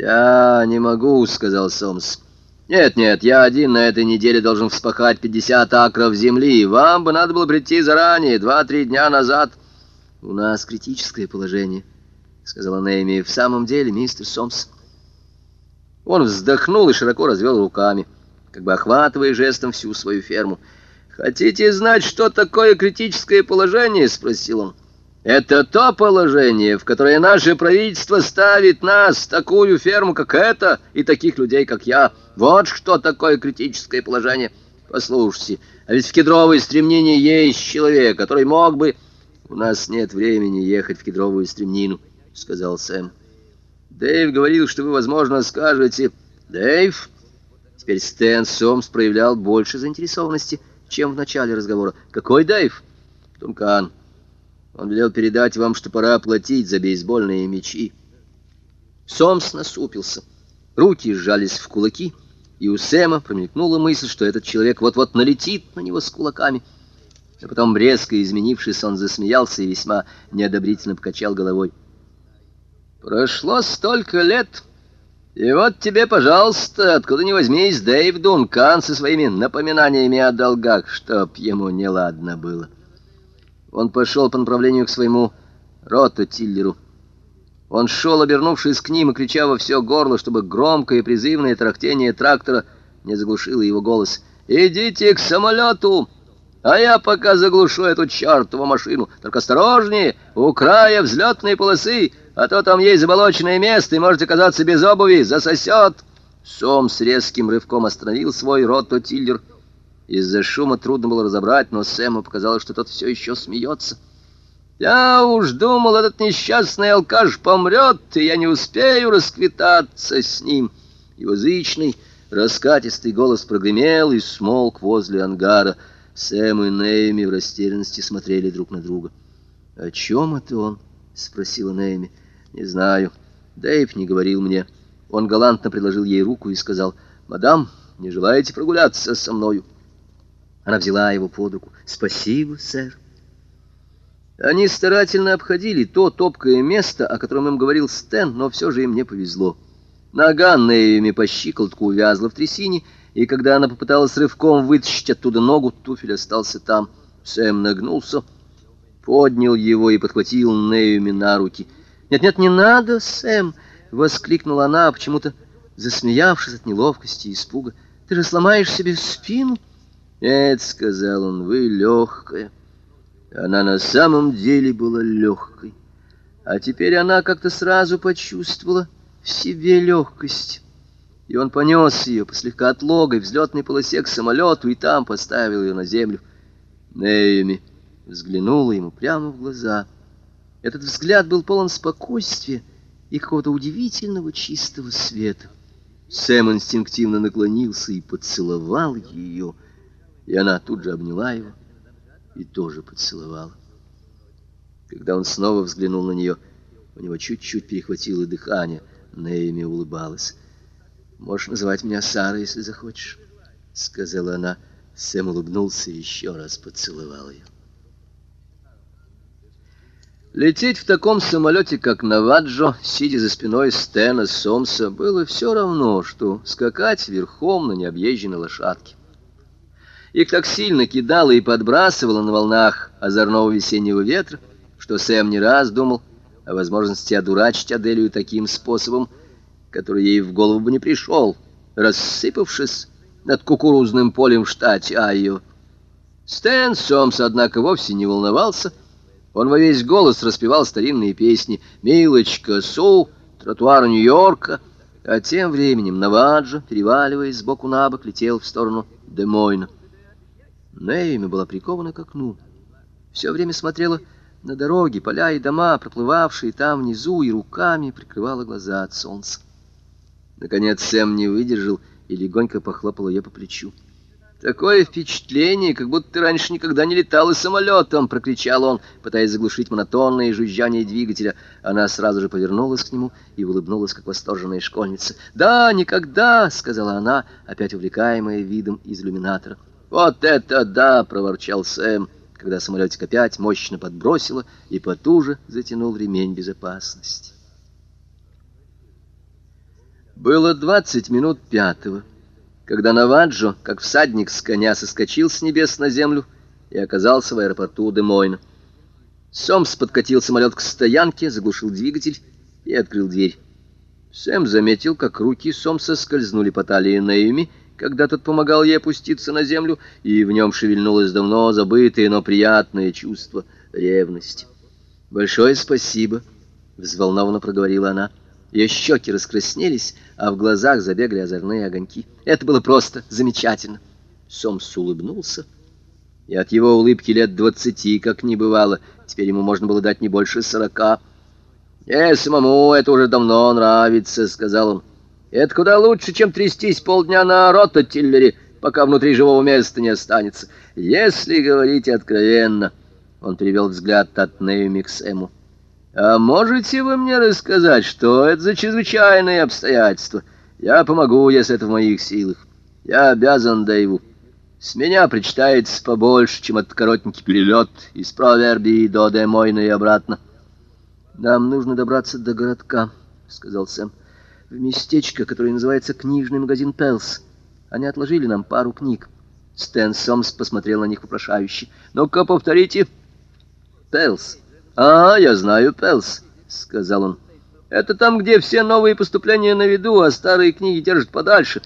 «Я не могу», — сказал Сомс. «Нет-нет, я один на этой неделе должен вспахать 50 акров земли. Вам бы надо было прийти заранее, два-три дня назад». «У нас критическое положение», — сказала Нейми. «В самом деле, мистер Сомс». Он вздохнул и широко развел руками, как бы охватывая жестом всю свою ферму. «Хотите знать, что такое критическое положение?» — спросил он. «Это то положение, в которое наше правительство ставит нас, такую ферму, как эта, и таких людей, как я. Вот что такое критическое положение. Послушайте, а ведь в кедровой стремнине есть человек, который мог бы...» «У нас нет времени ехать в кедровую стремнину», — сказал Сэм. «Дэйв говорил, что вы, возможно, скажете...» «Дэйв?» Теперь Стэн Сомс проявлял больше заинтересованности, чем в начале разговора. «Какой Дэйв?» «Тункан». Он велел передать вам, что пора оплатить за бейсбольные мячи. Сомс насупился. Руки сжались в кулаки, и у Сэма промелькнула мысль, что этот человек вот-вот налетит на него с кулаками. А потом, резко изменившись, он засмеялся и весьма неодобрительно покачал головой. «Прошло столько лет, и вот тебе, пожалуйста, откуда ни возьмись, Дэйв Дункан со своими напоминаниями о долгах, чтоб ему неладно было». Он пошел по направлению к своему рототиллеру. Он шел, обернувшись к ним и крича во все горло, чтобы громкое призывное трактение трактора не заглушило его голос. «Идите к самолету, а я пока заглушу эту чертову машину. Только осторожнее, у края взлетной полосы, а то там есть заболоченное место, и можете оказаться без обуви, засосет». Сом с резким рывком остановил свой рототиллер из-за шума трудно было разобрать, но Сэму показалось, что тот все еще смеется. «Я уж думал, этот несчастный алкаш помрет, и я не успею расквитаться с ним». Его зычный, раскатистый голос прогремел и смолк возле ангара. Сэм и Нейми в растерянности смотрели друг на друга. «О чем это он?» — спросила Нейми. «Не знаю. Дэйв не говорил мне. Он галантно предложил ей руку и сказал, «Мадам, не желаете прогуляться со мною?» Она взяла его под руку. «Спасибо, сэр». Они старательно обходили то топкое место, о котором им говорил Стэн, но все же им не повезло. Нога Нейми по щиколотку увязла в трясине, и когда она попыталась рывком вытащить оттуда ногу, туфель остался там. Сэм нагнулся, поднял его и подхватил Нейми на руки. «Нет-нет, не надо, Сэм!» — воскликнула она, почему-то засмеявшись от неловкости и испуга. «Ты же сломаешь себе спину!» «Нет», — сказал он, — «вы легкая». Она на самом деле была легкой. А теперь она как-то сразу почувствовала в себе легкость. И он понес ее по слегка отлогой взлетной полосе к самолету и там поставил ее на землю. Нейми взглянула ему прямо в глаза. Этот взгляд был полон спокойствия и какого-то удивительного чистого света. Сэм инстинктивно наклонился и поцеловал ее — и она тут же обняла его и тоже поцеловала. Когда он снова взглянул на нее, у него чуть-чуть перехватило дыхание. Нейми улыбалась. «Можешь называть меня Сара, если захочешь», — сказала она. Сэм улыбнулся и еще раз поцеловал ее. Лететь в таком самолете, как Наваджо, сидя за спиной Стена Сомса, было все равно, что скакать верхом на необъезженной лошадке. Их так сильно кидало и подбрасывало на волнах озорного весеннего ветра, что Сэм не раз думал о возможности одурачить Аделию таким способом, который ей в голову бы не пришел, рассыпавшись над кукурузным полем в штате Айо. Стэн Сомс, однако, вовсе не волновался. Он во весь голос распевал старинные песни «Милочка, Су», «Тротуар Нью-Йорка», а тем временем Наваджо, переваливаясь сбоку на бок, летел в сторону Демойна. Нейми была прикована к окну. Все время смотрела на дороги, поля и дома, проплывавшие там внизу, и руками прикрывала глаза от солнца. Наконец Сэм не выдержал и легонько похлопал ее по плечу. «Такое впечатление, как будто ты раньше никогда не летал и самолетом!» — прокричал он, пытаясь заглушить монотонное жужжание двигателя. Она сразу же повернулась к нему и улыбнулась, как восторженная школьница. «Да, никогда!» — сказала она, опять увлекаемая видом из иллюминатора. «Вот это да!» — проворчал Сэм, когда самолетик опять мощно подбросило и потуже затянул ремень безопасности. Было двадцать минут пятого, когда Наваджо, как всадник с коня, соскочил с небес на землю и оказался в аэропорту Демойна. Сомс подкатил самолет к стоянке, заглушил двигатель и открыл дверь. Сэм заметил, как руки Сомса скользнули по талии Наэми, когда тот помогал ей опуститься на землю, и в нем шевельнулось давно забытое, но приятное чувство ревности. «Большое спасибо», — взволнованно проговорила она. Ее щеки раскраснелись, а в глазах забегали озорные огоньки. Это было просто замечательно. Сомс улыбнулся, и от его улыбки лет двадцати, как не бывало, теперь ему можно было дать не больше сорока. «Ей самому это уже давно нравится», — сказал он. «Это куда лучше, чем трястись полдня на рототиллере, пока внутри живого места не останется. Если говорить откровенно...» Он перевел взгляд от Неюми к Сэму. А можете вы мне рассказать, что это за чрезвычайные обстоятельства? Я помогу, если это в моих силах. Я обязан Дэйву. С меня причитается побольше, чем от коротенький перелет из Провербии до Демойна и обратно. Нам нужно добраться до городка, сказал Сэм. В местечко, которое называется книжный магазин Пелс. Они отложили нам пару книг. Стэн Сомс посмотрел на них вопрошающе. «Ну-ка, повторите». «Пелс». «А, я знаю, Пелс», — сказал он. «Это там, где все новые поступления на виду, а старые книги держат подальше.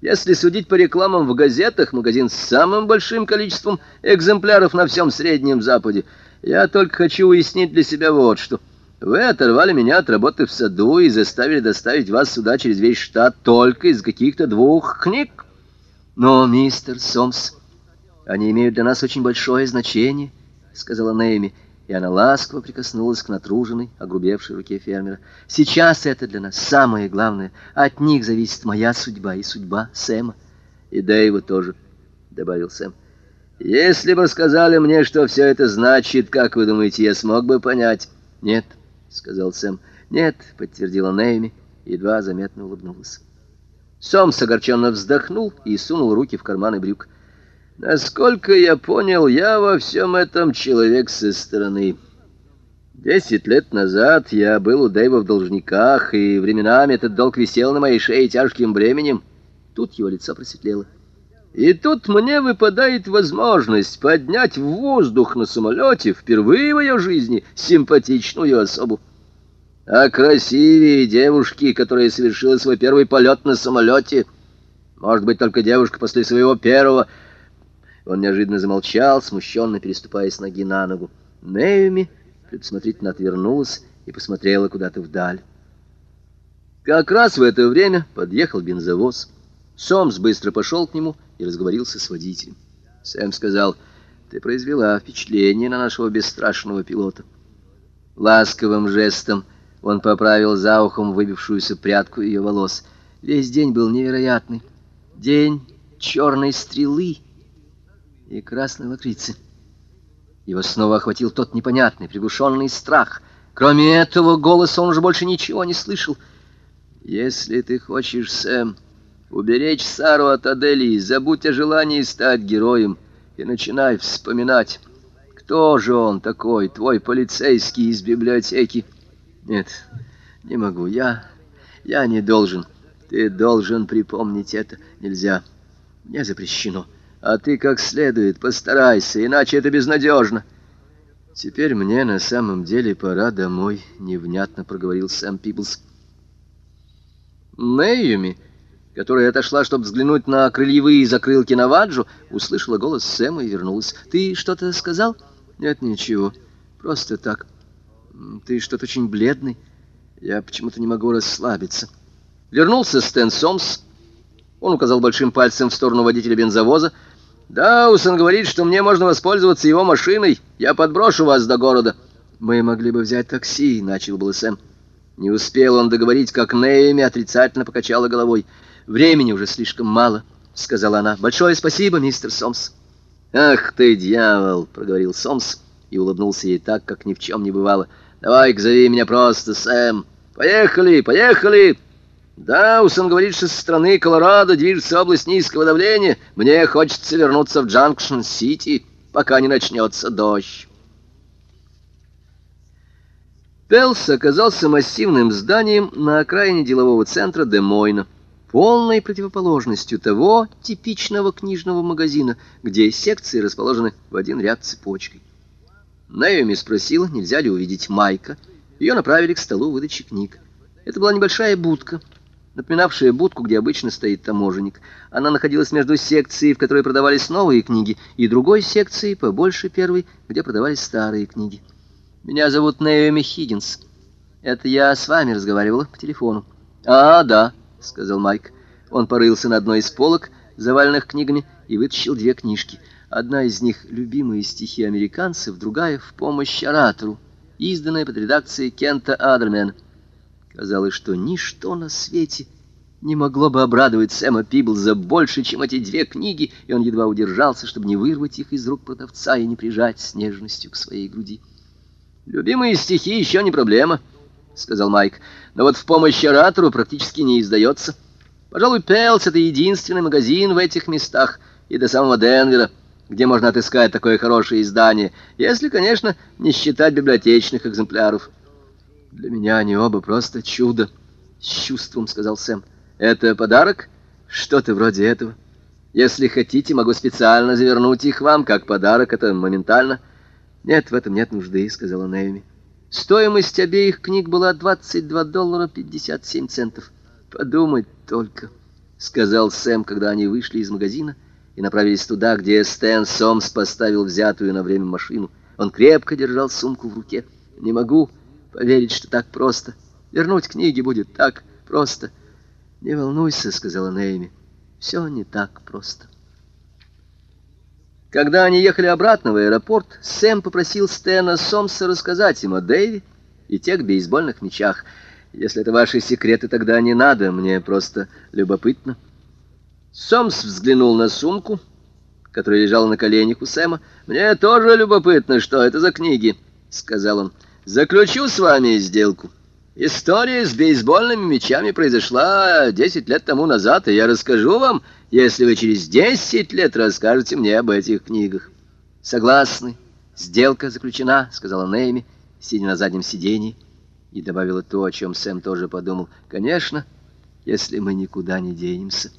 Если судить по рекламам в газетах, магазин с самым большим количеством экземпляров на всем Среднем Западе. Я только хочу уяснить для себя вот что. Вы оторвали меня от работы в саду и заставили доставить вас сюда через весь штат только из каких-то двух книг. Но, мистер Сомс, они имеют для нас очень большое значение», — сказала Нейми и она ласково прикоснулась к натруженной, огрубевшей руке фермера. «Сейчас это для нас самое главное. От них зависит моя судьба и судьба Сэма. И Дэйва тоже», — добавил Сэм. «Если бы сказали мне, что все это значит, как вы думаете, я смог бы понять?» «Нет», — сказал Сэм. «Нет», — подтвердила Нэйми, едва заметно улыбнулась. Сомс огорченно вздохнул и сунул руки в карманы брюк. Насколько я понял, я во всем этом человек со стороны. Десять лет назад я был у Дэйва в должниках, и временами этот долг висел на моей шее тяжким бременем. Тут его лицо просветлело. И тут мне выпадает возможность поднять в воздух на самолете впервые в ее жизни симпатичную особу. А красивее девушки, которая совершила свой первый полет на самолете, может быть, только девушка после своего первого он неожиданно замолчал, смущенно переступая с ноги на ногу. Нэйми предусмотрительно отвернулась и посмотрела куда-то вдаль. Как раз в это время подъехал бензовоз. Сомс быстро пошел к нему и разговорился с водителем. Сэм сказал, «Ты произвела впечатление на нашего бесстрашного пилота». Ласковым жестом он поправил за ухом выбившуюся прядку ее волос. Весь день был невероятный. День черной стрелы — и красной лакрицы. Его снова охватил тот непонятный, приглушенный страх. Кроме этого голоса он уже больше ничего не слышал. «Если ты хочешь, Сэм, уберечь Сару от Аделии, забудь о желании стать героем и начинай вспоминать, кто же он такой, твой полицейский из библиотеки». «Нет, не могу, я... я не должен. Ты должен припомнить это. Нельзя. Мне запрещено». А ты как следует постарайся, иначе это безнадежно. Теперь мне на самом деле пора домой, невнятно проговорил Сэм Пиблс. Мэйюми, которая отошла, чтобы взглянуть на крыльевые закрылки Наваджо, услышала голос Сэма и вернулась. Ты что-то сказал? Нет, ничего. Просто так. Ты что-то очень бледный. Я почему-то не могу расслабиться. Вернулся Стэн Сомс. Он указал большим пальцем в сторону водителя бензовоза, Даусон говорит, что мне можно воспользоваться его машиной. Я подброшу вас до города. Мы могли бы взять такси, начал был Сэм. Не успел он договорить, как Нейми отрицательно покачала головой. Времени уже слишком мало, сказала она. Большое спасибо, мистер Сомс. Ах ты, дьявол, проговорил Сомс и улыбнулся ей так, как ни в чем не бывало. Давай-ка зови меня просто Сэм. Поехали, поехали. Даусон говорит, что со стороны Колорадо движется область низкого давления. Мне хочется вернуться в Джанкшн-Сити, пока не начнется дождь. Пелс оказался массивным зданием на окраине делового центра Де-Мойна, полной противоположностью того типичного книжного магазина, где секции расположены в один ряд цепочкой. Наоми спросила, нельзя ли увидеть Майка. Ее направили к столу выдачи книг. Это была небольшая будка, напоминавшая будку, где обычно стоит таможенник. Она находилась между секцией, в которой продавались новые книги, и другой секцией, побольше первой, где продавались старые книги. «Меня зовут Наоми Хиггинс. Это я с вами разговаривала по телефону». «А, да», — сказал Майк. Он порылся на одной из полок, заваленных книгами, и вытащил две книжки — Одна из них — любимые стихи американцев, другая — «В помощь оратору», изданная под редакцией Кента Адермена. Казалось, что ничто на свете не могло бы обрадовать Сэма Пиблза больше, чем эти две книги, и он едва удержался, чтобы не вырвать их из рук продавца и не прижать с нежностью к своей груди. «Любимые стихи еще не проблема», — сказал Майк, — «но вот в помощь оратору практически не издается. Пожалуй, Пелс — это единственный магазин в этих местах, и до самого Денвера» где можно отыскать такое хорошее издание, если, конечно, не считать библиотечных экземпляров. Для меня они оба просто чудо, — с чувством сказал Сэм. Это подарок? Что-то вроде этого. Если хотите, могу специально завернуть их вам, как подарок, это моментально. Нет, в этом нет нужды, — сказала Нэйми. Стоимость обеих книг была 22 доллара 57 центов. Подумать только, — сказал Сэм, когда они вышли из магазина, — и направились туда, где Стэн Сомс поставил взятую на время машину. Он крепко держал сумку в руке. «Не могу поверить, что так просто. Вернуть книги будет так просто». «Не волнуйся», — сказала Нейми. «Все не так просто». Когда они ехали обратно в аэропорт, Сэм попросил Стэна Сомса рассказать им о Дэйви и тех бейсбольных мячах. «Если это ваши секреты, тогда не надо, мне просто любопытно». Сомс взглянул на сумку, которая лежала на коленях у Сэма. «Мне тоже любопытно, что это за книги», — сказал он. «Заключу с вами сделку. История с бейсбольными мячами произошла десять лет тому назад, и я расскажу вам, если вы через десять лет расскажете мне об этих книгах». «Согласны. Сделка заключена», — сказала Нейми, сидя на заднем сиденье, и добавила то, о чем Сэм тоже подумал. «Конечно, если мы никуда не денемся».